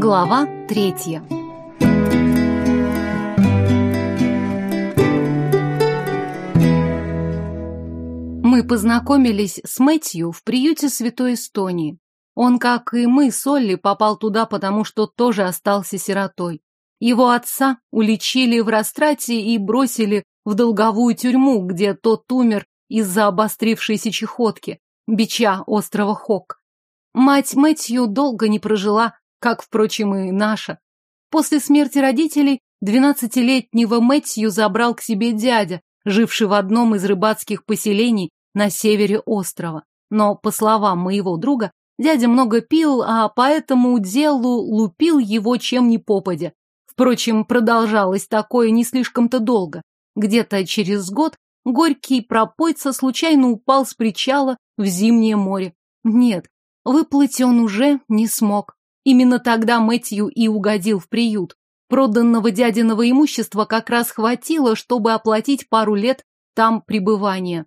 Глава третья Мы познакомились с Мэтью в приюте Святой Эстонии. Он, как и мы с Олли, попал туда, потому что тоже остался сиротой. Его отца уличили в растрате и бросили в долговую тюрьму, где тот умер из-за обострившейся чехотки, бича острова Хок. Мать Мэтью долго не прожила, как, впрочем, и наша. После смерти родителей двенадцатилетнего Мэтью забрал к себе дядя, живший в одном из рыбацких поселений на севере острова. Но, по словам моего друга, дядя много пил, а поэтому делу лупил его чем ни попадя. Впрочем, продолжалось такое не слишком-то долго. Где-то через год горький пропойца случайно упал с причала в зимнее море. Нет, выплыть он уже не смог. Именно тогда Мэтью и угодил в приют. Проданного дядиного имущества как раз хватило, чтобы оплатить пару лет там пребывания.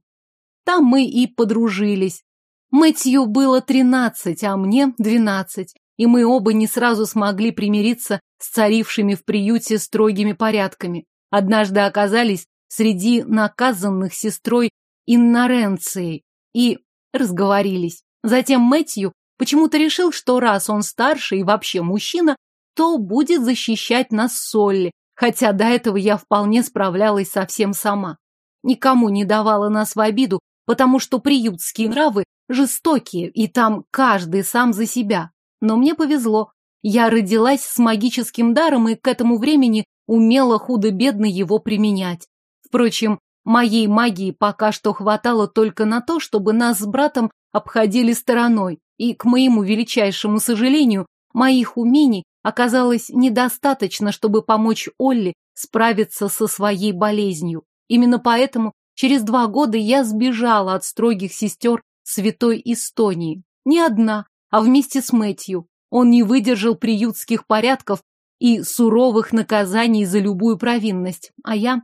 Там мы и подружились. Мэтью было тринадцать, а мне двенадцать, и мы оба не сразу смогли примириться с царившими в приюте строгими порядками. Однажды оказались среди наказанных сестрой Инноренцией и разговорились. Затем Мэтью почему-то решил, что раз он старше и вообще мужчина, то будет защищать нас Солли, хотя до этого я вполне справлялась совсем сама. Никому не давала нас в обиду, потому что приютские нравы жестокие, и там каждый сам за себя. Но мне повезло. Я родилась с магическим даром и к этому времени умела худо-бедно его применять. Впрочем, моей магии пока что хватало только на то, чтобы нас с братом обходили стороной, и, к моему величайшему сожалению, моих умений оказалось недостаточно, чтобы помочь Олли справиться со своей болезнью. Именно поэтому через два года я сбежала от строгих сестер Святой Эстонии. Не одна, а вместе с Мэтью. Он не выдержал приютских порядков и суровых наказаний за любую провинность, а я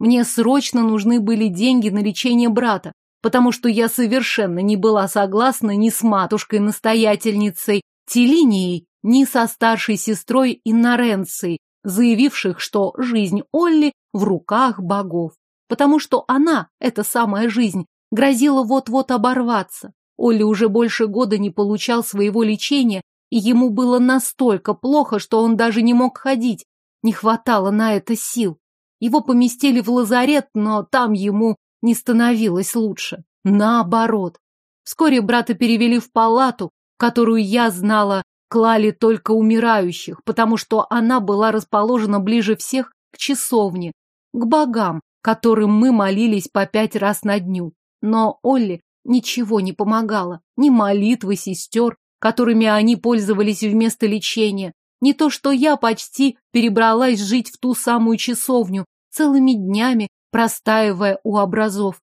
мне срочно нужны были деньги на лечение брата, потому что я совершенно не была согласна ни с матушкой-настоятельницей Телинией, ни со старшей сестрой Инноренцией, заявивших, что жизнь Олли в руках богов. Потому что она, эта самая жизнь, грозила вот-вот оборваться. Олли уже больше года не получал своего лечения, и ему было настолько плохо, что он даже не мог ходить. Не хватало на это сил. Его поместили в лазарет, но там ему не становилось лучше. Наоборот. Вскоре брата перевели в палату, которую я знала, клали только умирающих, потому что она была расположена ближе всех к часовне, к богам, которым мы молились по пять раз на дню. Но Олли ничего не помогало, ни молитвы сестер, которыми они пользовались вместо лечения, не то, что я почти перебралась жить в ту самую часовню, целыми днями простаивая у образов.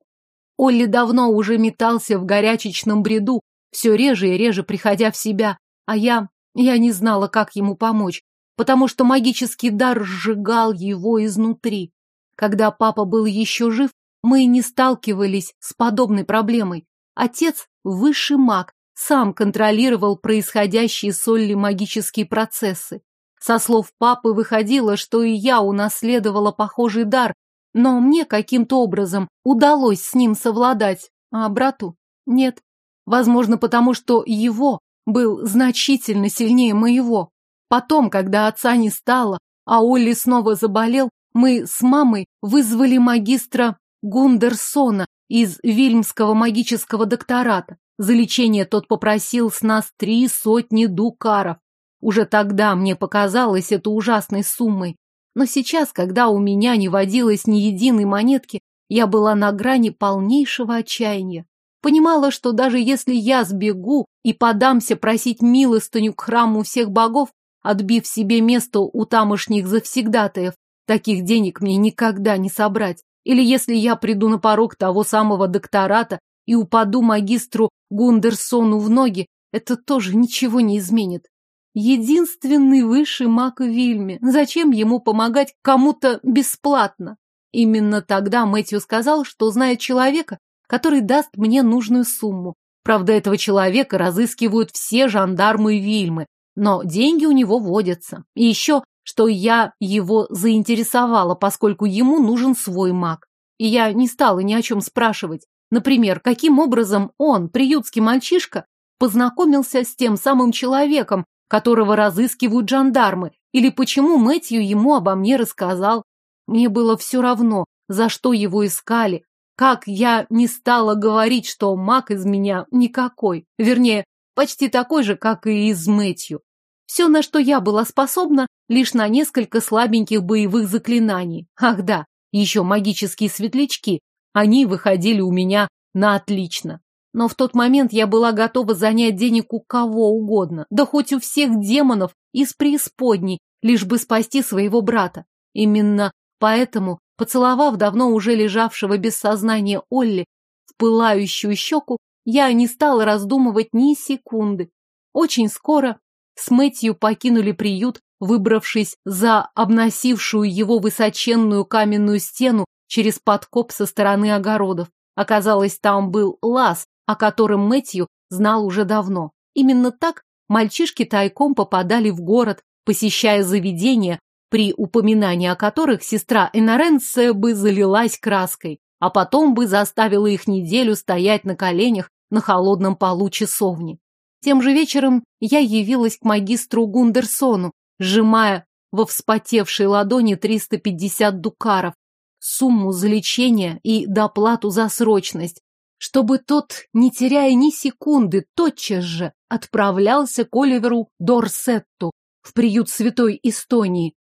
Олли давно уже метался в горячечном бреду, все реже и реже приходя в себя, а я... я не знала, как ему помочь, потому что магический дар сжигал его изнутри. Когда папа был еще жив, мы не сталкивались с подобной проблемой. Отец, высший маг, сам контролировал происходящие с Олли магические процессы. Со слов папы выходило, что и я унаследовала похожий дар, но мне каким-то образом удалось с ним совладать, а брату нет. Возможно, потому что его был значительно сильнее моего. Потом, когда отца не стало, а Олли снова заболел, мы с мамой вызвали магистра Гундерсона из Вильмского магического доктората. За лечение тот попросил с нас три сотни дукаров. Уже тогда мне показалось это ужасной суммой. Но сейчас, когда у меня не водилось ни единой монетки, я была на грани полнейшего отчаяния. Понимала, что даже если я сбегу и подамся просить милостыню к храму всех богов, отбив себе место у тамошних завсегдатаев, таких денег мне никогда не собрать. Или если я приду на порог того самого доктората и упаду магистру Гундерсону в ноги, это тоже ничего не изменит. Единственный высший маг в Вильме. Зачем ему помогать кому-то бесплатно? Именно тогда Мэтью сказал, что знает человека, который даст мне нужную сумму. Правда, этого человека разыскивают все жандармы Вильмы, Но деньги у него водятся. И еще, что я его заинтересовала, поскольку ему нужен свой маг. И я не стала ни о чем спрашивать. Например, каким образом он, приютский мальчишка, познакомился с тем самым человеком, которого разыскивают жандармы, или почему Мэтью ему обо мне рассказал. Мне было все равно, за что его искали, как я не стала говорить, что маг из меня никакой, вернее, почти такой же, как и из Мэтью. Все, на что я была способна, лишь на несколько слабеньких боевых заклинаний. Ах да, еще магические светлячки. Они выходили у меня на отлично. Но в тот момент я была готова занять денег у кого угодно, да хоть у всех демонов из преисподней, лишь бы спасти своего брата. Именно поэтому, поцеловав давно уже лежавшего без сознания Олли в пылающую щеку, я не стала раздумывать ни секунды. Очень скоро с Мэтью покинули приют, выбравшись за обносившую его высоченную каменную стену через подкоп со стороны огородов. Оказалось, там был лаз, о котором Мэтью знал уже давно. Именно так мальчишки тайком попадали в город, посещая заведения, при упоминании о которых сестра Эноренция бы залилась краской, а потом бы заставила их неделю стоять на коленях на холодном полу часовни. Тем же вечером я явилась к магистру Гундерсону, сжимая во вспотевшей ладони 350 дукаров, сумму за лечение и доплату за срочность, чтобы тот, не теряя ни секунды, тотчас же отправлялся к Оливеру Дорсетту в приют Святой Эстонии.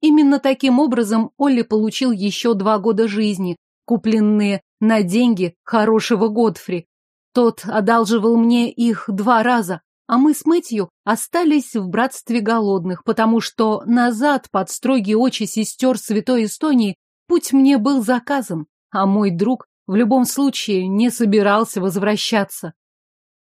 Именно таким образом Олли получил еще два года жизни, купленные на деньги хорошего Годфри. Тот одалживал мне их два раза, а мы с Мэтью остались в братстве голодных, потому что назад под строгие очи сестер Святой Эстонии путь мне был заказан, а мой друг в любом случае не собирался возвращаться.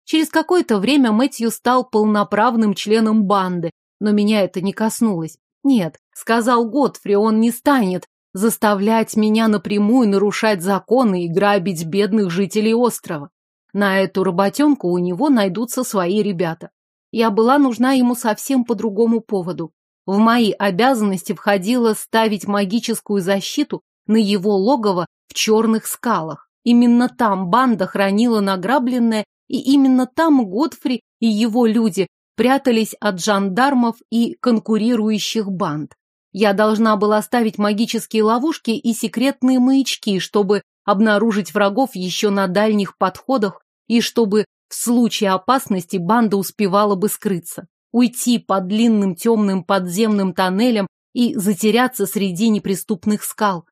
Через какое-то время Мэтью стал полноправным членом банды, но меня это не коснулось. Нет, сказал Готфри, он не станет заставлять меня напрямую нарушать законы и грабить бедных жителей острова. На эту работенку у него найдутся свои ребята. Я была нужна ему совсем по другому поводу. В мои обязанности входило ставить магическую защиту на его логово в черных скалах. Именно там банда хранила награбленное, и именно там Годфри и его люди прятались от жандармов и конкурирующих банд. Я должна была ставить магические ловушки и секретные маячки, чтобы обнаружить врагов еще на дальних подходах и чтобы в случае опасности банда успевала бы скрыться, уйти по длинным темным подземным тоннелям и затеряться среди неприступных скал.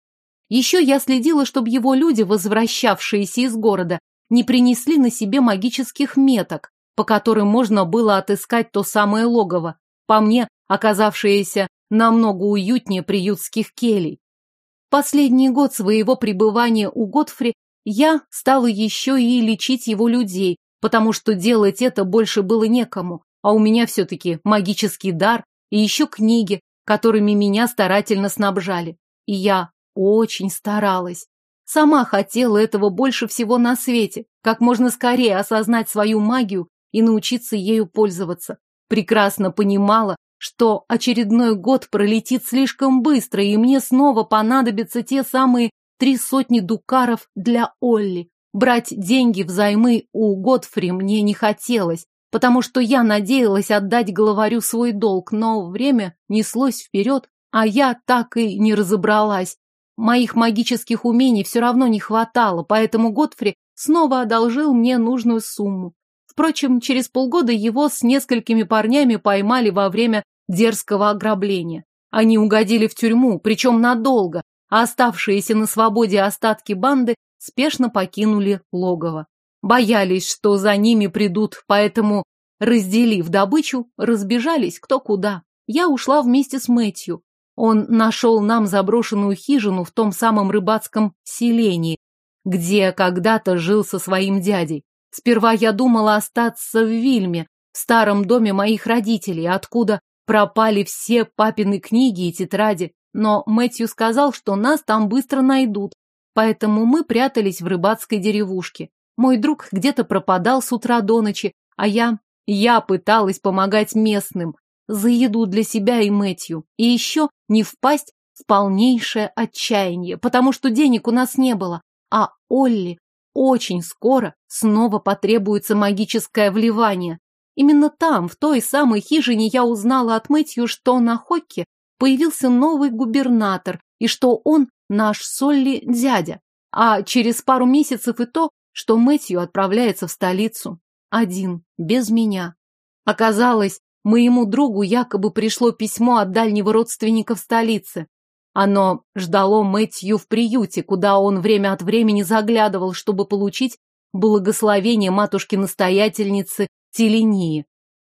Еще я следила, чтобы его люди, возвращавшиеся из города, не принесли на себе магических меток, по которым можно было отыскать то самое логово, по мне оказавшееся намного уютнее приютских келей. Последний год своего пребывания у Готфри я стала еще и лечить его людей, потому что делать это больше было некому, а у меня все-таки магический дар и еще книги, которыми меня старательно снабжали. И я очень старалась. Сама хотела этого больше всего на свете, как можно скорее осознать свою магию и научиться ею пользоваться. Прекрасно понимала, что очередной год пролетит слишком быстро, и мне снова понадобятся те самые три сотни дукаров для Олли. Брать деньги взаймы у Готфри мне не хотелось, потому что я надеялась отдать главарю свой долг, но время неслось вперед, а я так и не разобралась, Моих магических умений все равно не хватало, поэтому Готфри снова одолжил мне нужную сумму. Впрочем, через полгода его с несколькими парнями поймали во время дерзкого ограбления. Они угодили в тюрьму, причем надолго, а оставшиеся на свободе остатки банды спешно покинули логово. Боялись, что за ними придут, поэтому, разделив добычу, разбежались кто куда. Я ушла вместе с Мэтью, он нашел нам заброшенную хижину в том самом рыбацком селении, где когда-то жил со своим дядей. Сперва я думала остаться в Вильме, в старом доме моих родителей, откуда пропали все папины книги и тетради, но Мэтью сказал, что нас там быстро найдут, поэтому мы прятались в рыбацкой деревушке. Мой друг где-то пропадал с утра до ночи, а я Я пыталась помогать местным, за еду для себя и Мэтью, и еще не впасть в полнейшее отчаяние, потому что денег у нас не было, а Олли очень скоро снова потребуется магическое вливание. Именно там, в той самой хижине, я узнала от Мэтью, что на Хокке появился новый губернатор, и что он наш Солли дядя, а через пару месяцев и то, что Мэтью отправляется в столицу. Один, без меня. Оказалось, моему другу якобы пришло письмо от дальнего родственника в столице. Оно ждало Мэтью в приюте, куда он время от времени заглядывал, чтобы получить благословение матушки-настоятельницы Телении.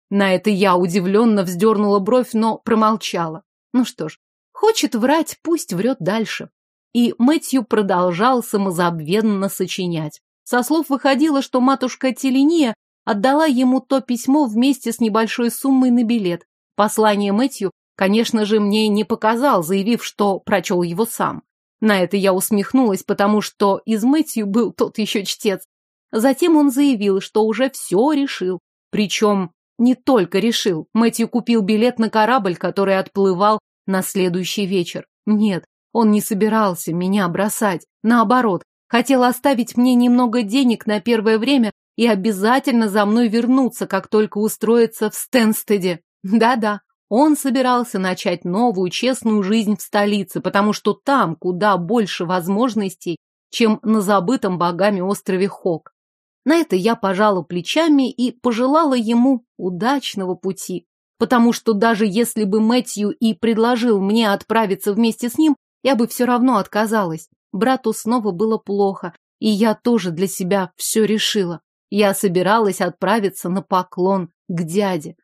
На это я удивленно вздернула бровь, но промолчала. Ну что ж, хочет врать, пусть врет дальше. И Мэтью продолжал самозабвенно сочинять. Со слов выходило, что матушка Теления отдала ему то письмо вместе с небольшой суммой на билет. Послание Мэтью, конечно же, мне не показал, заявив, что прочел его сам. На это я усмехнулась, потому что из Мэтью был тот еще чтец. Затем он заявил, что уже все решил. Причем не только решил. Мэтью купил билет на корабль, который отплывал на следующий вечер. Нет, он не собирался меня бросать. Наоборот, хотел оставить мне немного денег на первое время и обязательно за мной вернуться, как только устроится в Стенстеде. Да-да, он собирался начать новую честную жизнь в столице, потому что там куда больше возможностей, чем на забытом богами острове Хок. На это я пожала плечами и пожелала ему удачного пути, потому что даже если бы Мэтью и предложил мне отправиться вместе с ним, я бы все равно отказалась. Брату снова было плохо, и я тоже для себя все решила. Я собиралась отправиться на поклон к дяде.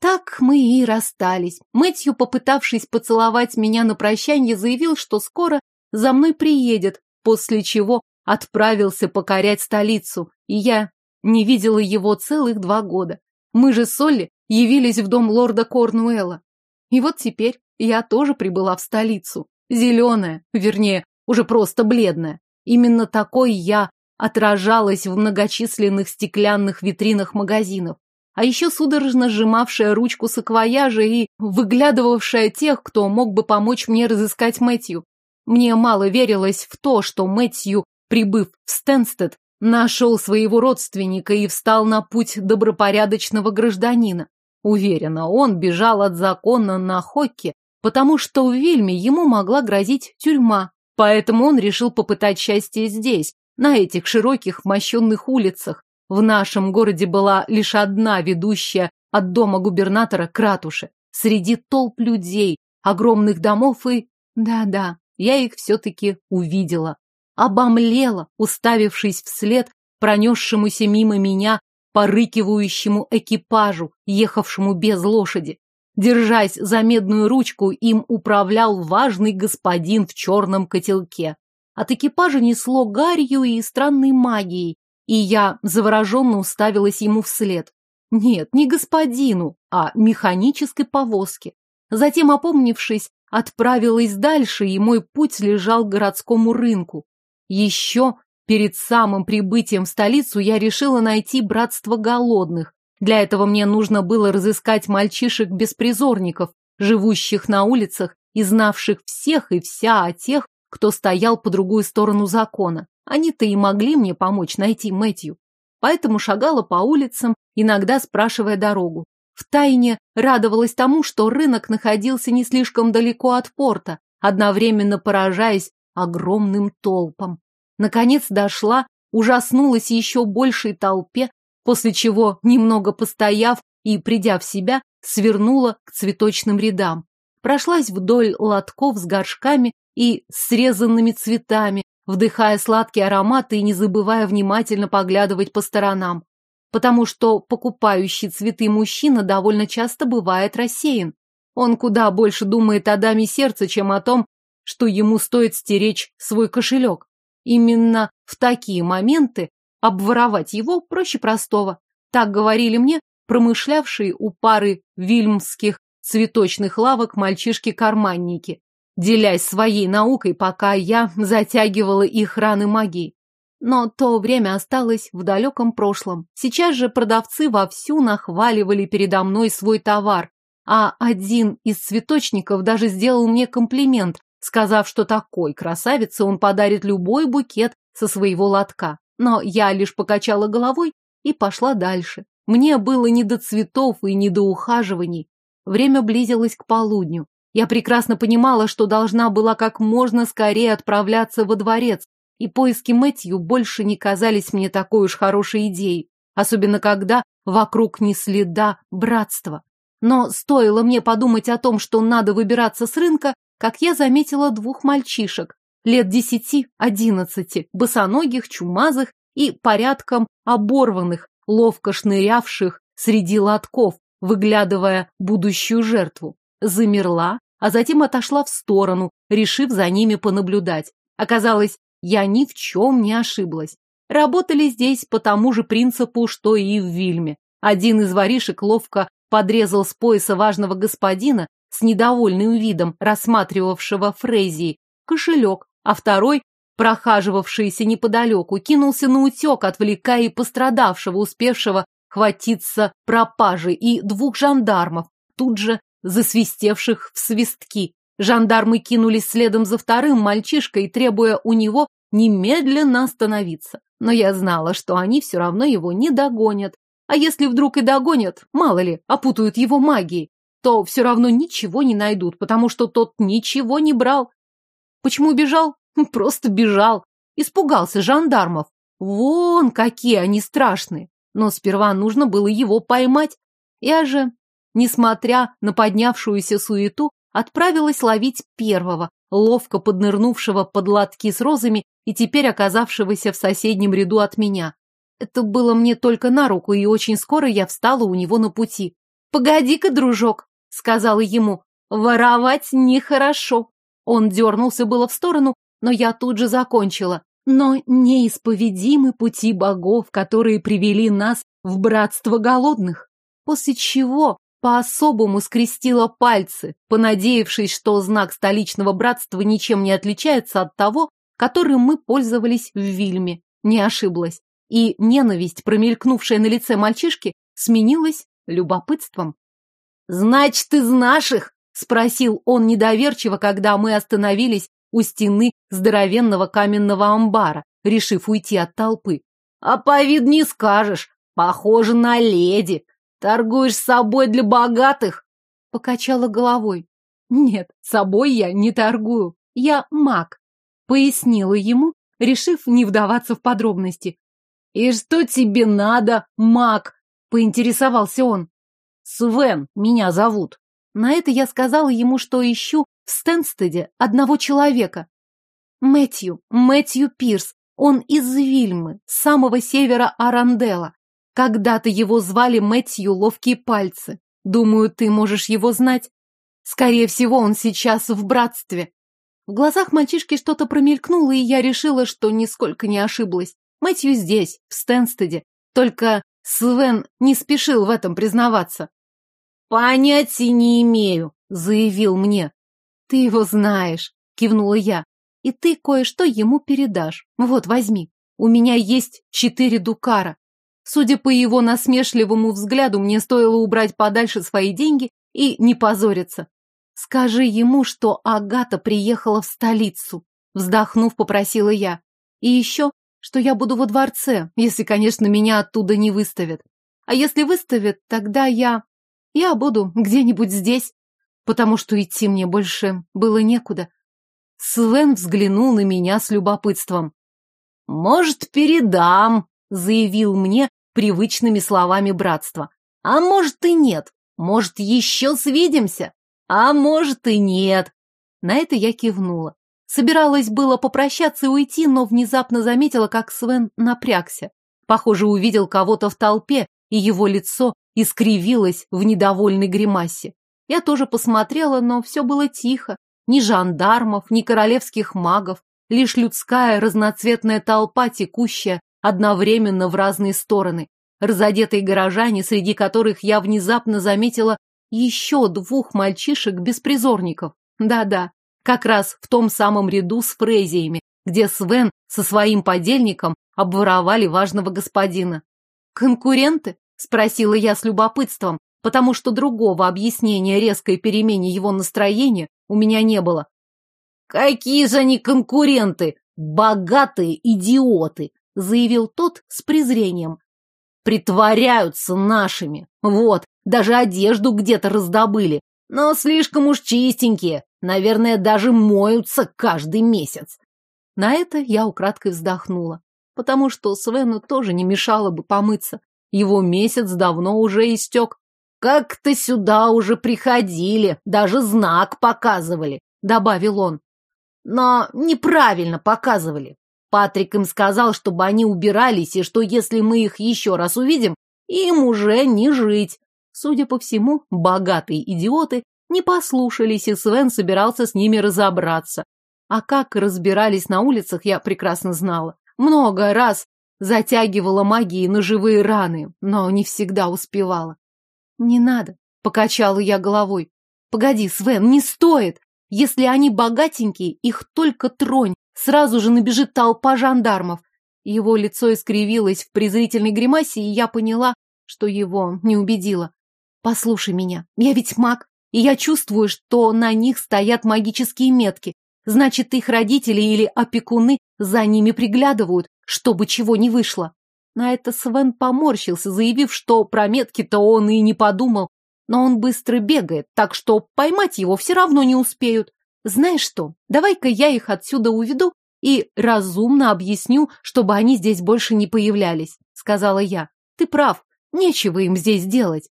Так мы и расстались. Мэтью, попытавшись поцеловать меня на прощанье, заявил, что скоро за мной приедет, после чего отправился покорять столицу, и я не видела его целых два года. Мы же с Олли явились в дом лорда Корнуэлла. И вот теперь я тоже прибыла в столицу. Зеленая, вернее, уже просто бледная. Именно такой я отражалась в многочисленных стеклянных витринах магазинов. А еще судорожно сжимавшая ручку саквояжа и выглядывавшая тех, кто мог бы помочь мне разыскать Мэтью. Мне мало верилось в то, что Мэтью, прибыв в Стенстед, нашел своего родственника и встал на путь добропорядочного гражданина. Уверена, он бежал от закона на Хокке потому что в Вильме ему могла грозить тюрьма, поэтому он решил попытать счастье здесь, на этих широких мощенных улицах. В нашем городе была лишь одна ведущая от дома губернатора к ратуше. Среди толп людей, огромных домов и... Да-да, я их все-таки увидела. Обомлела, уставившись вслед пронесшемуся мимо меня порыкивающему экипажу, ехавшему без лошади. Держась за медную ручку, им управлял важный господин в черном котелке. От экипажа несло гарью и странной магией, и я завороженно уставилась ему вслед. Нет, не господину, а механической повозке. Затем, опомнившись, отправилась дальше, и мой путь лежал к городскому рынку. Еще перед самым прибытием в столицу я решила найти братство голодных, для этого мне нужно было разыскать мальчишек-беспризорников, живущих на улицах и знавших всех и вся о тех, кто стоял по другую сторону закона. Они-то и могли мне помочь найти Мэтью. Поэтому шагала по улицам, иногда спрашивая дорогу. Втайне радовалась тому, что рынок находился не слишком далеко от порта, одновременно поражаясь огромным толпам. Наконец дошла, ужаснулась еще большей толпе, после чего, немного постояв и придя в себя, свернула к цветочным рядам. Прошлась вдоль лотков с горшками и срезанными цветами, вдыхая сладкие ароматы и не забывая внимательно поглядывать по сторонам. Потому что покупающий цветы мужчина довольно часто бывает рассеян. Он куда больше думает о даме сердца, чем о том, что ему стоит стеречь свой кошелек. Именно в такие моменты Обворовать его проще простого. Так говорили мне промышлявшие у пары вильмских цветочных лавок мальчишки-карманники, делясь своей наукой, пока я затягивала их раны магией. Но то время осталось в далеком прошлом. Сейчас же продавцы вовсю нахваливали передо мной свой товар, а один из цветочников даже сделал мне комплимент, сказав, что такой красавице он подарит любой букет со своего лотка. Но я лишь покачала головой и пошла дальше. Мне было не до цветов и не до ухаживаний. Время близилось к полудню. Я прекрасно понимала, что должна была как можно скорее отправляться во дворец, и поиски Мэтью больше не казались мне такой уж хорошей идеей, особенно когда вокруг не следа братства. Но стоило мне подумать о том, что надо выбираться с рынка, как я заметила двух мальчишек, лет десяти-одиннадцати, босоногих, чумазых и порядком оборванных, ловко шнырявших среди лотков, выглядывая будущую жертву. Замерла, а затем отошла в сторону, решив за ними понаблюдать. Оказалось, я ни в чем не ошиблась. Работали здесь по тому же принципу, что и в Вильме. Один из воришек ловко подрезал с пояса важного господина с недовольным видом, рассматривавшего Фрейзии, кошелек, а второй, прохаживавшийся неподалеку, кинулся на утек, отвлекая пострадавшего, успевшего хватиться пропажи, и двух жандармов, тут же засвистевших в свистки. Жандармы кинулись следом за вторым мальчишкой, требуя у него немедленно остановиться. Но я знала, что они все равно его не догонят. А если вдруг и догонят, мало ли, опутают его магией, то все равно ничего не найдут, потому что тот ничего не брал. Почему бежал? Просто бежал. Испугался жандармов. Вон какие они страшные. Но сперва нужно было его поймать. Я же, несмотря на поднявшуюся суету, отправилась ловить первого, ловко поднырнувшего под лотки с розами и теперь оказавшегося в соседнем ряду от меня. Это было мне только на руку, и очень скоро я встала у него на пути. «Погоди-ка, дружок», — сказала ему, — «воровать нехорошо». Он дернулся было в сторону, но я тут же закончила. Но неисповедимы пути богов, которые привели нас в братство голодных. После чего по-особому скрестила пальцы, понадеявшись, что знак столичного братства ничем не отличается от того, которым мы пользовались в Вильме. Не ошиблась. И ненависть, промелькнувшая на лице мальчишки, сменилась любопытством. «Значит, из наших?» — спросил он недоверчиво, когда мы остановились у стены здоровенного каменного амбара, решив уйти от толпы. «А по вид не скажешь. Похоже на леди. Торгуешь собой для богатых?» Покачала головой. «Нет, собой я не торгую. Я маг», — пояснила ему, решив не вдаваться в подробности. «И что тебе надо, маг?» — поинтересовался он. «Свен меня зовут». На это я сказала ему, что ищу в Стэнстеде одного человека. Мэтью, Мэтью Пирс. Он из Вильмы, самого севера Арандела. Когда-то его звали Мэтью Ловкие Пальцы. Думаю, ты можешь его знать. Скорее всего, он сейчас в братстве. В глазах мальчишки что-то промелькнуло, и я решила, что нисколько не ошиблась. Мэтью здесь, в Стэнстеде. Только Свен не спешил в этом признаваться. «Понятия не имею», — заявил мне. «Ты его знаешь», — кивнула я. «И ты кое-что ему передашь. Вот, возьми. У меня есть четыре дукара. Судя по его насмешливому взгляду, мне стоило убрать подальше свои деньги и не позориться. Скажи ему, что Агата приехала в столицу. Вздохнув, попросила я. И еще, что я буду во дворце, если, конечно, меня оттуда не выставят. А если выставят, тогда я... Я буду где-нибудь здесь, потому что идти мне больше было некуда. Свен взглянул на меня с любопытством. «Может, передам», — заявил мне привычными словами братства. «А может и нет. Может, еще свидимся. А может и нет». На это я кивнула. Собиралась было попрощаться и уйти, но внезапно заметила, как Свен напрягся. Похоже, увидел кого-то в толпе, и его лицо искривилось в недовольной гримасе. Я тоже посмотрела, но все было тихо. Ни жандармов, ни королевских магов, лишь людская разноцветная толпа, текущая одновременно в разные стороны. Разодетые горожане, среди которых я внезапно заметила еще двух мальчишек-беспризорников. Да-да, как раз в том самом ряду с фрезиями, где Свен со своим подельником обворовали важного господина. «Конкуренты?» — спросила я с любопытством, потому что другого объяснения резкой перемене его настроения у меня не было. «Какие же они конкуренты! Богатые идиоты!» — заявил тот с презрением. «Притворяются нашими. Вот, даже одежду где-то раздобыли. Но слишком уж чистенькие. Наверное, даже моются каждый месяц». На это я украдкой вздохнула, потому что Свену тоже не мешало бы помыться. Его месяц давно уже истек. «Как-то сюда уже приходили, даже знак показывали», — добавил он. «Но неправильно показывали. Патрик им сказал, чтобы они убирались, и что если мы их еще раз увидим, им уже не жить». Судя по всему, богатые идиоты не послушались, и Свен собирался с ними разобраться. А как разбирались на улицах, я прекрасно знала. Много раз затягивала магией ножевые раны, но не всегда успевала. «Не надо», — покачала я головой. «Погоди, Свен, не стоит! Если они богатенькие, их только тронь, сразу же набежит толпа жандармов». Его лицо искривилось в презрительной гримасе, и я поняла, что его не убедило. «Послушай меня, я ведь маг, и я чувствую, что на них стоят магические метки. Значит, их родители или опекуны за ними приглядывают, чтобы чего не вышло. На это Свен поморщился, заявив, что про метки-то он и не подумал. Но он быстро бегает, так что поймать его все равно не успеют. Знаешь что, давай-ка я их отсюда уведу и разумно объясню, чтобы они здесь больше не появлялись, сказала я. Ты прав, нечего им здесь делать.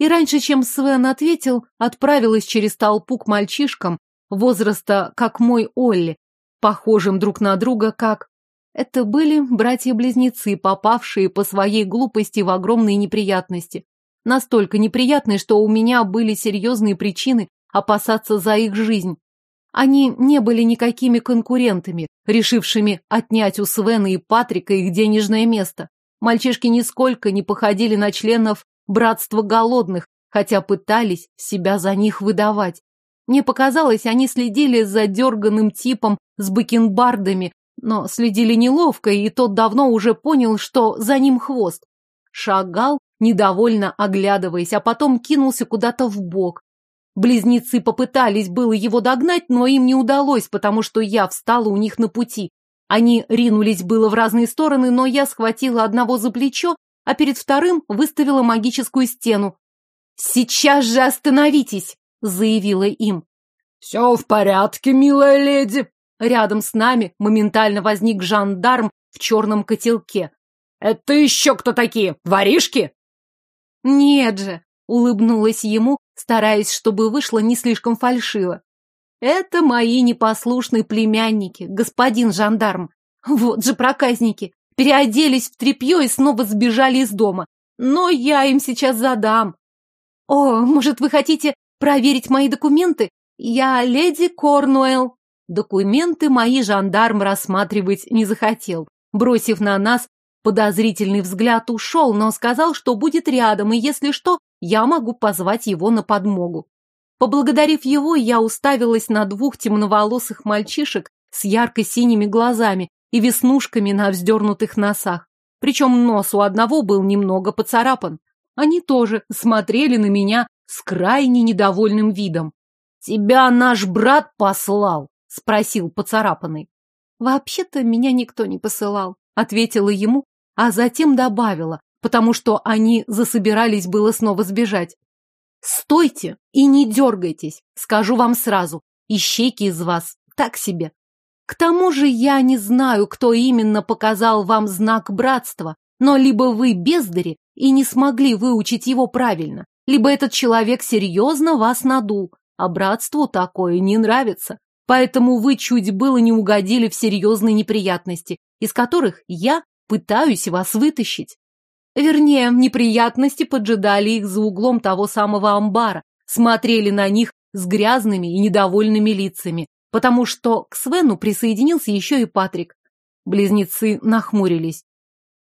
И раньше, чем Свен ответил, отправилась через толпу к мальчишкам возраста, как мой Олли, похожим друг на друга, как это были братья-близнецы, попавшие по своей глупости в огромные неприятности. Настолько неприятные, что у меня были серьезные причины опасаться за их жизнь. Они не были никакими конкурентами, решившими отнять у Свена и Патрика их денежное место. Мальчишки нисколько не походили на членов братства голодных, хотя пытались себя за них выдавать. Мне показалось, они следили за дерганым типом с бакенбардами, но следили неловко, и тот давно уже понял, что за ним хвост. Шагал, недовольно оглядываясь, а потом кинулся куда-то в бок. Близнецы попытались было его догнать, но им не удалось, потому что я встала у них на пути. Они ринулись было в разные стороны, но я схватила одного за плечо, а перед вторым выставила магическую стену. «Сейчас же остановитесь!» — заявила им. «Все в порядке, милая леди!» Рядом с нами моментально возник жандарм в черном котелке. «Это еще кто такие? Воришки?» «Нет же!» — улыбнулась ему, стараясь, чтобы вышло не слишком фальшиво. «Это мои непослушные племянники, господин жандарм. Вот же проказники! Переоделись в тряпье и снова сбежали из дома. Но я им сейчас задам. О, может, вы хотите проверить мои документы? Я леди Корнуэлл. Документы мои жандарм рассматривать не захотел. Бросив на нас подозрительный взгляд, ушел, но сказал, что будет рядом, и если что, я могу позвать его на подмогу. Поблагодарив его, я уставилась на двух темноволосых мальчишек с ярко-синими глазами и веснушками на вздернутых носах. Причем нос у одного был немного поцарапан. Они тоже смотрели на меня с крайне недовольным видом. «Тебя наш брат послал!» — спросил поцарапанный. «Вообще-то меня никто не посылал», — ответила ему, а затем добавила, потому что они засобирались было снова сбежать. «Стойте и не дергайтесь, скажу вам сразу, ищейки из вас так себе. К тому же я не знаю, кто именно показал вам знак братства, но либо вы бездари и не смогли выучить его правильно, либо этот человек серьезно вас надул, а братству такое не нравится. Поэтому вы чуть было не угодили в серьезные неприятности, из которых я пытаюсь вас вытащить. Вернее, неприятности поджидали их за углом того самого амбара, смотрели на них с грязными и недовольными лицами, потому что к Свену присоединился еще и Патрик. Близнецы нахмурились.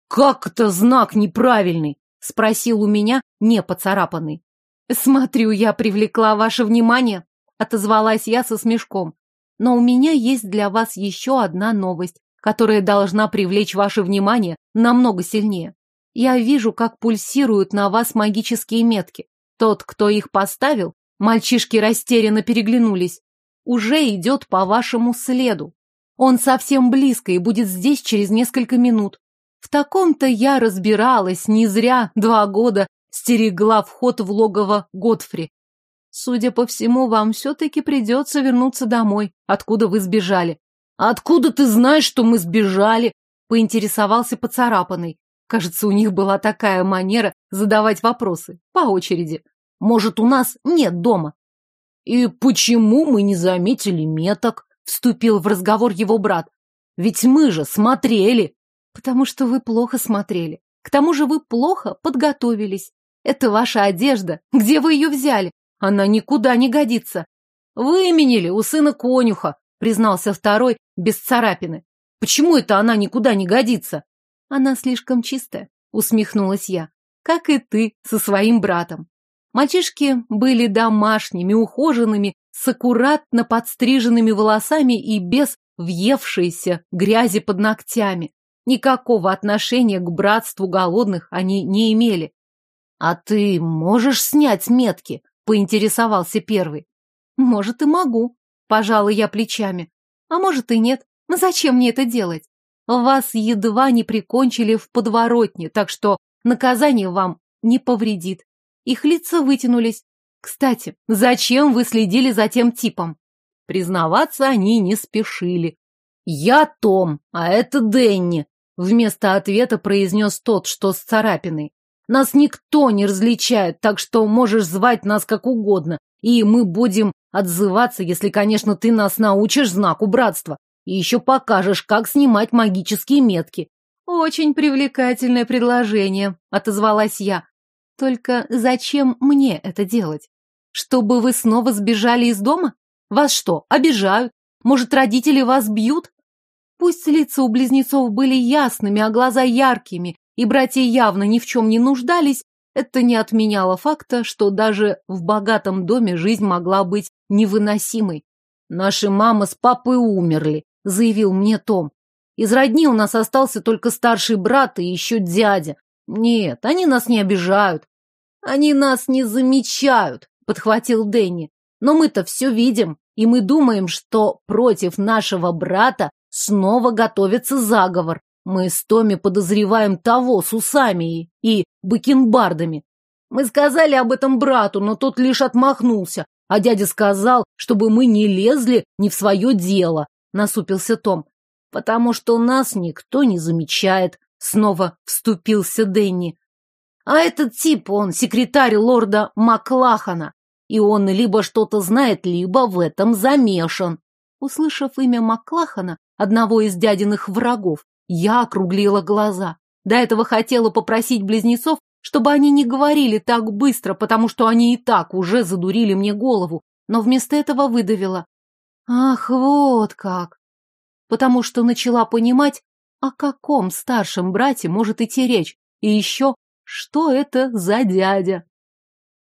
«Как это знак неправильный?» — спросил у меня не поцарапанный. «Смотрю, я привлекла ваше внимание», — отозвалась я со смешком. Но у меня есть для вас еще одна новость, которая должна привлечь ваше внимание намного сильнее. Я вижу, как пульсируют на вас магические метки. Тот, кто их поставил, мальчишки растерянно переглянулись, уже идет по вашему следу. Он совсем близко и будет здесь через несколько минут. В таком-то я разбиралась, не зря два года стерегла вход в логово Годфри. Судя по всему, вам все-таки придется вернуться домой, откуда вы сбежали. «Откуда ты знаешь, что мы сбежали?» — поинтересовался поцарапанный. Кажется, у них была такая манера задавать вопросы по очереди. «Может, у нас нет дома?» «И почему мы не заметили меток?» — вступил в разговор его брат. «Ведь мы же смотрели!» «Потому что вы плохо смотрели. К тому же вы плохо подготовились. Это ваша одежда. Где вы ее взяли? Она никуда не годится. Выменили у сына конюха, признался второй, без царапины. Почему это она никуда не годится? Она слишком чистая, усмехнулась я. Как и ты со своим братом. Мальчишки были домашними, ухоженными, с аккуратно подстриженными волосами и без въевшейся грязи под ногтями. Никакого отношения к братству голодных они не имели. «А ты можешь снять метки?» — поинтересовался первый. «Может, и могу», — пожала я плечами. «А может, и нет. Но зачем мне это делать? Вас едва не прикончили в подворотне, так что наказание вам не повредит». Их лица вытянулись. «Кстати, зачем вы следили за тем типом?» Признаваться они не спешили. «Я Том, а это Дэнни», — вместо ответа произнес тот, что с царапиной. Нас никто не различает, так что можешь звать нас как угодно, и мы будем отзываться, если, конечно, ты нас научишь знаку братства и еще покажешь, как снимать магические метки. Очень привлекательное предложение, отозвалась я. Только зачем мне это делать? Чтобы вы снова сбежали из дома? Вас что, обижают? Может, родители вас бьют? Пусть лица у близнецов были ясными, а глаза яркими, и братья явно ни в чем не нуждались, это не отменяло факта, что даже в богатом доме жизнь могла быть невыносимой. «Наши мама с папой умерли», — заявил мне Том. «Из родни у нас остался только старший брат и еще дядя. Нет, они нас не обижают. Они нас не замечают», — подхватил Дэнни. «Но мы-то все видим, и мы думаем, что против нашего брата снова готовится заговор. Мы с Томи подозреваем того с усами и бакенбардами. Мы сказали об этом брату, но тот лишь отмахнулся, а дядя сказал, чтобы мы не лезли не в свое дело, насупился Том. Потому что нас никто не замечает, снова вступился Дэнни. А этот тип, он секретарь лорда Маклахана, и он либо что-то знает, либо в этом замешан. Услышав имя Маклахана, одного из дядиных врагов, я округлила глаза. До этого хотела попросить близнецов, чтобы они не говорили так быстро, потому что они и так уже задурили мне голову, но вместо этого выдавила. Ах, вот как! Потому что начала понимать, о каком старшем брате может идти речь, и еще, что это за дядя.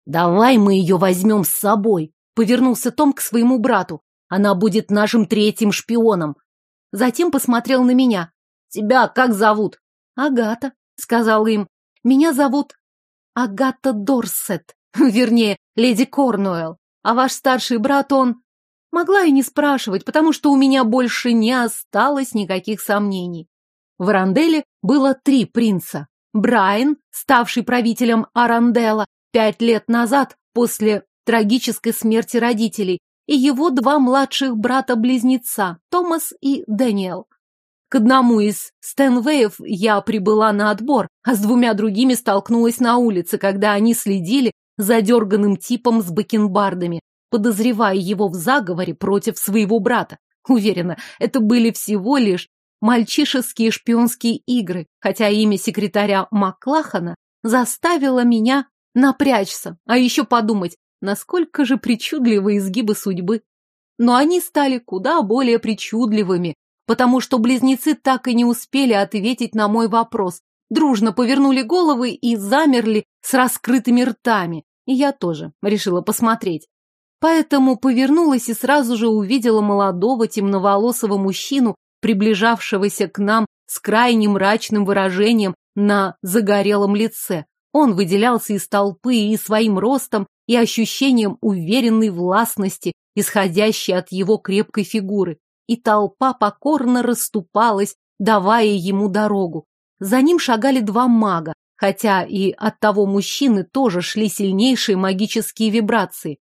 «Давай мы ее возьмем с собой», — повернулся Том к своему брату. «Она будет нашим третьим шпионом». Затем посмотрел на меня. Тебя как зовут? Агата, сказал им. Меня зовут Агата Дорсет, вернее, леди Корнуэлл. А ваш старший брат, он... Могла и не спрашивать, потому что у меня больше не осталось никаких сомнений. В Аранделе было три принца. Брайан, ставший правителем Аранделла пять лет назад после трагической смерти родителей, и его два младших брата-близнеца, Томас и Дэниел. К одному из Стэнвеев я прибыла на отбор, а с двумя другими столкнулась на улице, когда они следили за дерганым типом с бакенбардами, подозревая его в заговоре против своего брата. Уверена, это были всего лишь мальчишеские шпионские игры, хотя имя секретаря Маклахана заставило меня напрячься, а еще подумать, насколько же причудливы изгибы судьбы. Но они стали куда более причудливыми, потому что близнецы так и не успели ответить на мой вопрос. Дружно повернули головы и замерли с раскрытыми ртами. И я тоже решила посмотреть. Поэтому повернулась и сразу же увидела молодого темноволосого мужчину, приближавшегося к нам с крайне мрачным выражением на загорелом лице. Он выделялся из толпы и своим ростом, и ощущением уверенной властности, исходящей от его крепкой фигуры. И толпа покорно расступалась, давая ему дорогу. За ним шагали два мага, хотя и от того мужчины тоже шли сильнейшие магические вибрации.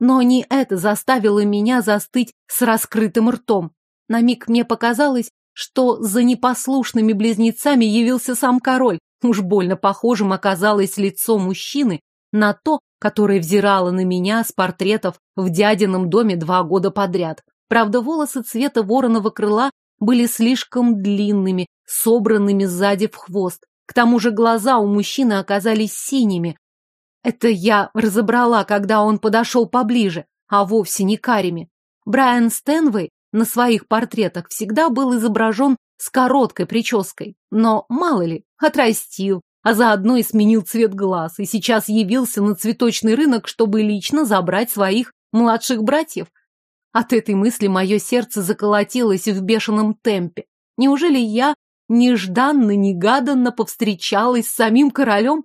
Но не это заставило меня застыть с раскрытым ртом. На миг мне показалось, что за непослушными близнецами явился сам король. Уж больно похожим оказалось лицо мужчины на то, которое взирало на меня с портретов в дядином доме два года подряд. Правда, волосы цвета вороного крыла были слишком длинными, собранными сзади в хвост. К тому же глаза у мужчины оказались синими. Это я разобрала, когда он подошел поближе, а вовсе не карими. Брайан Стэнвей на своих портретах всегда был изображен с короткой прической. Но, мало ли, отрастил, а заодно и сменил цвет глаз, и сейчас явился на цветочный рынок, чтобы лично забрать своих младших братьев. От этой мысли мое сердце заколотилось в бешеном темпе. Неужели я нежданно-негаданно повстречалась с самим королем?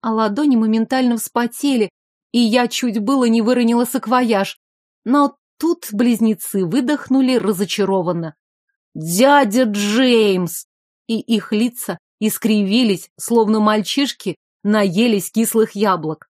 А ладони моментально вспотели, и я чуть было не выронила саквояж. Но тут близнецы выдохнули разочарованно. «Дядя Джеймс!» И их лица искривились, словно мальчишки наелись кислых яблок.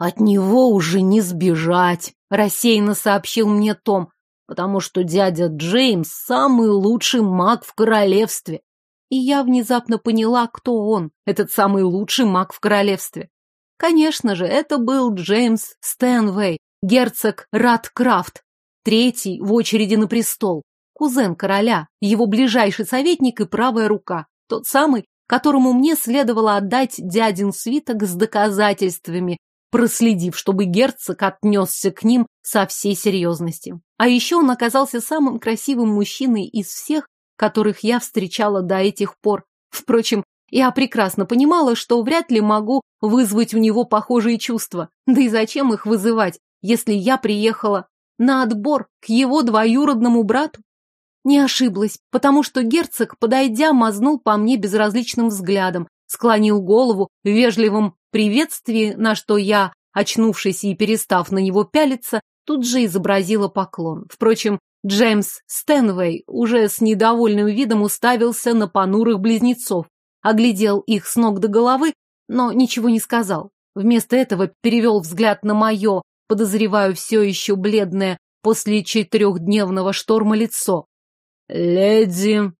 «От него уже не сбежать», — рассеянно сообщил мне Том, «потому что дядя Джеймс самый лучший маг в королевстве». И я внезапно поняла, кто он, этот самый лучший маг в королевстве. Конечно же, это был Джеймс Стэнвей, герцог Радкрафт, третий в очереди на престол, кузен короля, его ближайший советник и правая рука, тот самый, которому мне следовало отдать дядин свиток с доказательствами, проследив, чтобы герцог отнесся к ним со всей серьезностью. А еще он оказался самым красивым мужчиной из всех, которых я встречала до этих пор. Впрочем, я прекрасно понимала, что вряд ли могу вызвать у него похожие чувства. Да и зачем их вызывать, если я приехала на отбор к его двоюродному брату? Не ошиблась, потому что герцог, подойдя, мазнул по мне безразличным взглядом, склонил голову в вежливом приветствии, на что я, очнувшись и перестав на него пялиться, тут же изобразила поклон. Впрочем, Джеймс Стэнвей уже с недовольным видом уставился на понурых близнецов, оглядел их с ног до головы, но ничего не сказал. Вместо этого перевел взгляд на мое, подозреваю, все еще бледное после четырехдневного шторма лицо. «Леди...»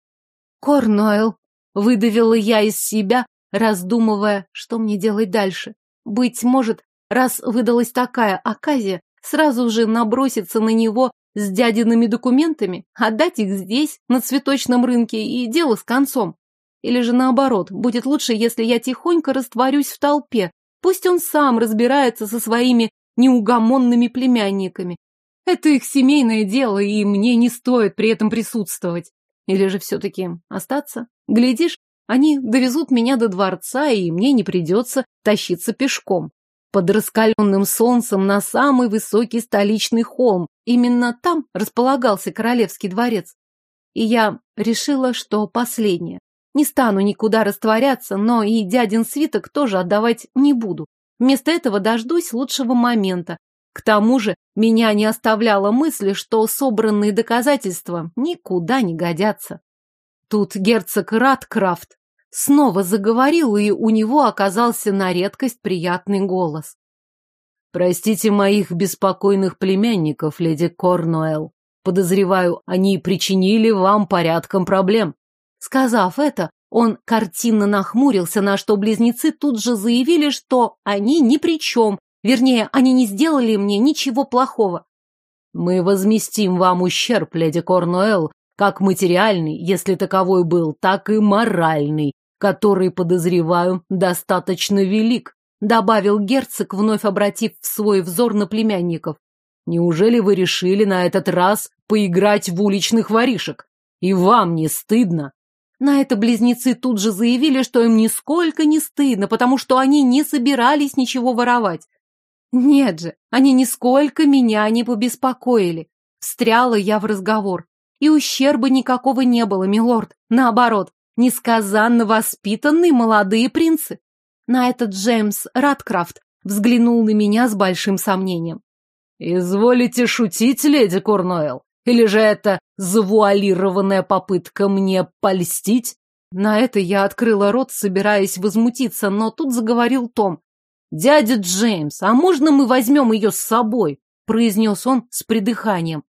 «Корнуэлл», — выдавила я из себя, раздумывая, что мне делать дальше. Быть может, раз выдалась такая оказия, сразу же наброситься на него с дядиными документами, отдать их здесь, на цветочном рынке, и дело с концом. Или же наоборот, будет лучше, если я тихонько растворюсь в толпе, пусть он сам разбирается со своими неугомонными племянниками, это их семейное дело, и мне не стоит при этом присутствовать. Или же все-таки остаться? Глядишь, они довезут меня до дворца, и мне не придется тащиться пешком. Под раскаленным солнцем на самый высокий столичный холм. Именно там располагался королевский дворец. И я решила, что последнее. Не стану никуда растворяться, но и дядин свиток тоже отдавать не буду. Вместо этого дождусь лучшего момента, к тому же меня не оставляла мысль, что собранные доказательства никуда не годятся. Тут герцог Радкрафт снова заговорил, и у него оказался на редкость приятный голос. «Простите моих беспокойных племянников, леди Корнуэлл. Подозреваю, они причинили вам порядком проблем». Сказав это, он картинно нахмурился, на что близнецы тут же заявили, что они ни при чем, Вернее, они не сделали мне ничего плохого. Мы возместим вам ущерб, леди Корнуэлл, как материальный, если таковой был, так и моральный, который, подозреваю, достаточно велик, добавил герцог, вновь обратив свой взор на племянников. Неужели вы решили на этот раз поиграть в уличных воришек? И вам не стыдно? На это близнецы тут же заявили, что им нисколько не стыдно, потому что они не собирались ничего воровать. Нет же, они нисколько меня не побеспокоили. Встряла я в разговор. И ущерба никакого не было, милорд. Наоборот, несказанно воспитанные молодые принцы. На этот Джеймс Радкрафт взглянул на меня с большим сомнением. «Изволите шутить, леди Корнуэлл? Или же это завуалированная попытка мне польстить?» На это я открыла рот, собираясь возмутиться, но тут заговорил Том. «Дядя Джеймс, а можно мы возьмем ее с собой?» произнес он с придыханием.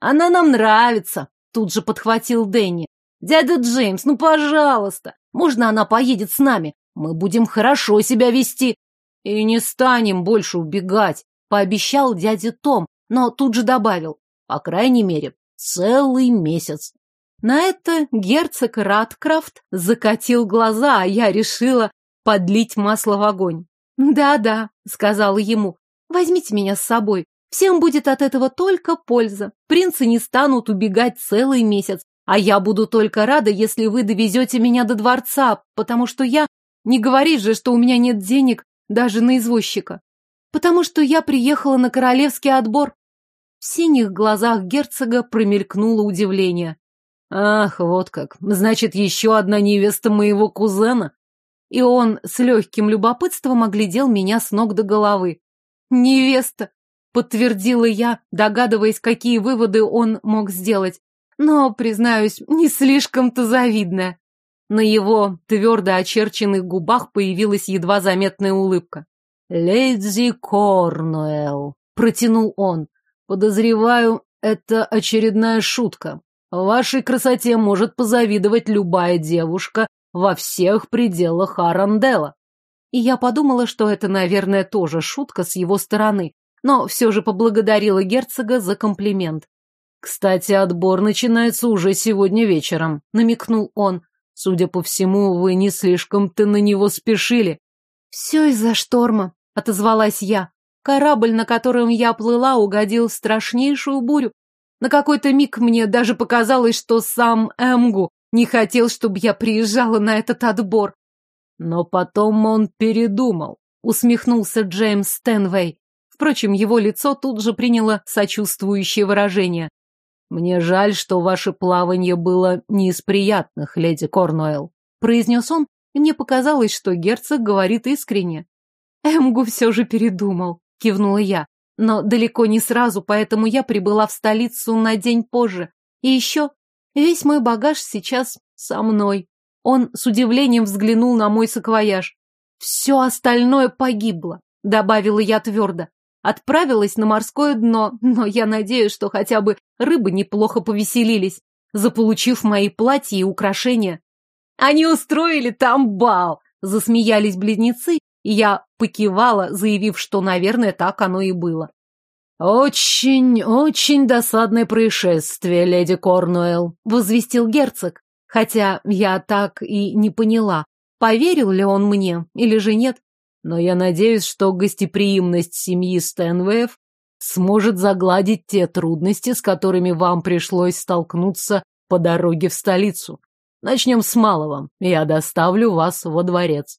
«Она нам нравится», тут же подхватил Дэнни. «Дядя Джеймс, ну пожалуйста, можно она поедет с нами? Мы будем хорошо себя вести и не станем больше убегать», пообещал дядя Том, но тут же добавил, по крайней мере, целый месяц. На это герцог Радкрафт закатил глаза, а я решила подлить масло в огонь. «Да-да», — сказала ему, — «возьмите меня с собой. Всем будет от этого только польза. Принцы не станут убегать целый месяц, а я буду только рада, если вы довезете меня до дворца, потому что я... Не говорит же, что у меня нет денег даже на извозчика. Потому что я приехала на королевский отбор. В синих глазах герцога промелькнуло удивление. Ах, вот как. Значит, еще одна невеста моего кузена? И он с легким любопытством оглядел меня с ног до головы. Невеста, подтвердила я, догадываясь, какие выводы он мог сделать. Но, признаюсь, не слишком-то завидная. На его твердо очерченных губах появилась едва заметная улыбка. «Леди Корнуэлл», — протянул он, — «подозреваю, это очередная шутка. Вашей красоте может позавидовать любая девушка во всех пределах Арандела». И я подумала, что это, наверное, тоже шутка с его стороны, но все же поблагодарила герцога за комплимент. «Кстати, отбор начинается уже сегодня вечером», — намекнул он. «Судя по всему, вы не слишком-то на него спешили». «Все из-за шторма», — отозвалась я. Корабль, на котором я плыла, угодил в страшнейшую бурю. На какой-то миг мне даже показалось, что сам Эмгу не хотел, чтобы я приезжала на этот отбор. Но потом он передумал, усмехнулся Джеймс Стэнвей. Впрочем, его лицо тут же приняло сочувствующее выражение. «Мне жаль, что ваше плавание было не из приятных, леди Корнуэлл», произнес он, и мне показалось, что герцог говорит искренне. «Эмгу все же передумал», — кивнула я. «Но далеко не сразу, поэтому я прибыла в столицу на день позже. И еще весь мой багаж сейчас со мной». Он с удивлением взглянул на мой саквояж. «Все остальное погибло», — добавила я твердо. Отправилась на морское дно, но я надеюсь, что хотя бы рыбы неплохо повеселились, заполучив мои платья и украшения. Они устроили там бал, засмеялись близнецы, и я покивала, заявив, что, наверное, так оно и было. «Очень, очень досадное происшествие, леди Корнуэлл», — возвестил герцог, хотя я так и не поняла, поверил ли он мне или же нет. Но я надеюсь, что гостеприимность семьи Стэнвеев сможет загладить те трудности, с которыми вам пришлось столкнуться по дороге в столицу. Начнем с малого. Я доставлю вас во дворец.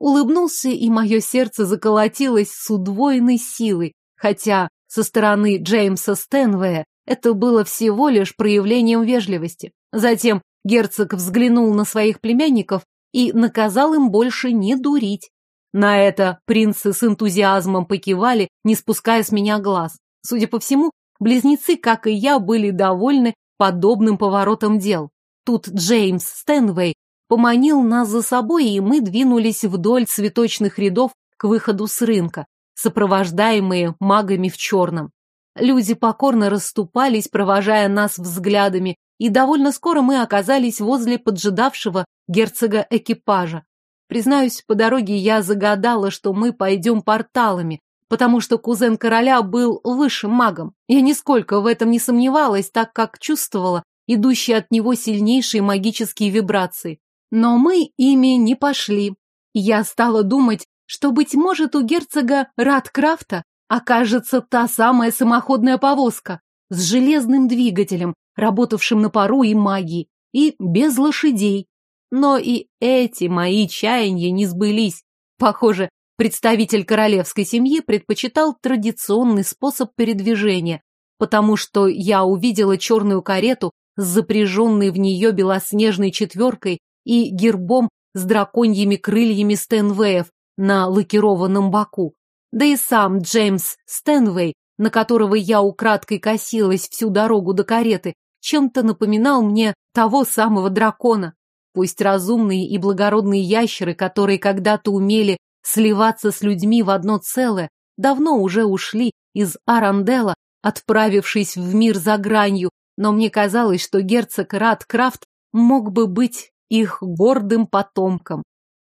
Улыбнулся, и мое сердце заколотилось с удвоенной силой, хотя со стороны Джеймса Стэнвея это было всего лишь проявлением вежливости. Затем герцог взглянул на своих племянников и наказал им больше не дурить. На это принцы с энтузиазмом покивали, не спуская с меня глаз. Судя по всему, близнецы, как и я, были довольны подобным поворотом дел. Тут Джеймс Стэнвей поманил нас за собой, и мы двинулись вдоль цветочных рядов к выходу с рынка, сопровождаемые магами в черном. Люди покорно расступались, провожая нас взглядами, и довольно скоро мы оказались возле поджидавшего герцога экипажа. Признаюсь, по дороге я загадала, что мы пойдем порталами, потому что кузен короля был высшим магом. Я нисколько в этом не сомневалась, так как чувствовала идущие от него сильнейшие магические вибрации. Но мы ими не пошли. Я стала думать, что, быть может, у герцога Радкрафта окажется та самая самоходная повозка с железным двигателем, работавшим на пару и магии, и без лошадей, но и эти мои чаяния не сбылись. Похоже, Представитель королевской семьи предпочитал традиционный способ передвижения, потому что я увидела черную карету с запряженной в нее белоснежной четверкой и гербом с драконьими крыльями Стэнвеев на лакированном боку. Да и сам Джеймс Стэнвей, на которого я украдкой косилась всю дорогу до кареты, чем-то напоминал мне того самого дракона. Пусть разумные и благородные ящеры, которые когда-то умели сливаться с людьми в одно целое, давно уже ушли из Арандела, отправившись в мир за гранью, но мне казалось, что герцог Радкрафт мог бы быть их гордым потомком.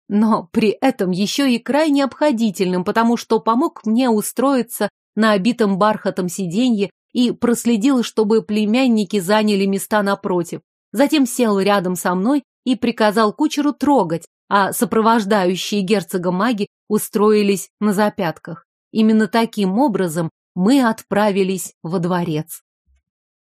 Но при этом еще и крайне обходительным, потому что помог мне устроиться на обитом бархатом сиденье и проследил, чтобы племянники заняли места напротив. Затем сел рядом со мной и приказал кучеру трогать, а сопровождающие герцога маги устроились на запятках. Именно таким образом мы отправились во дворец.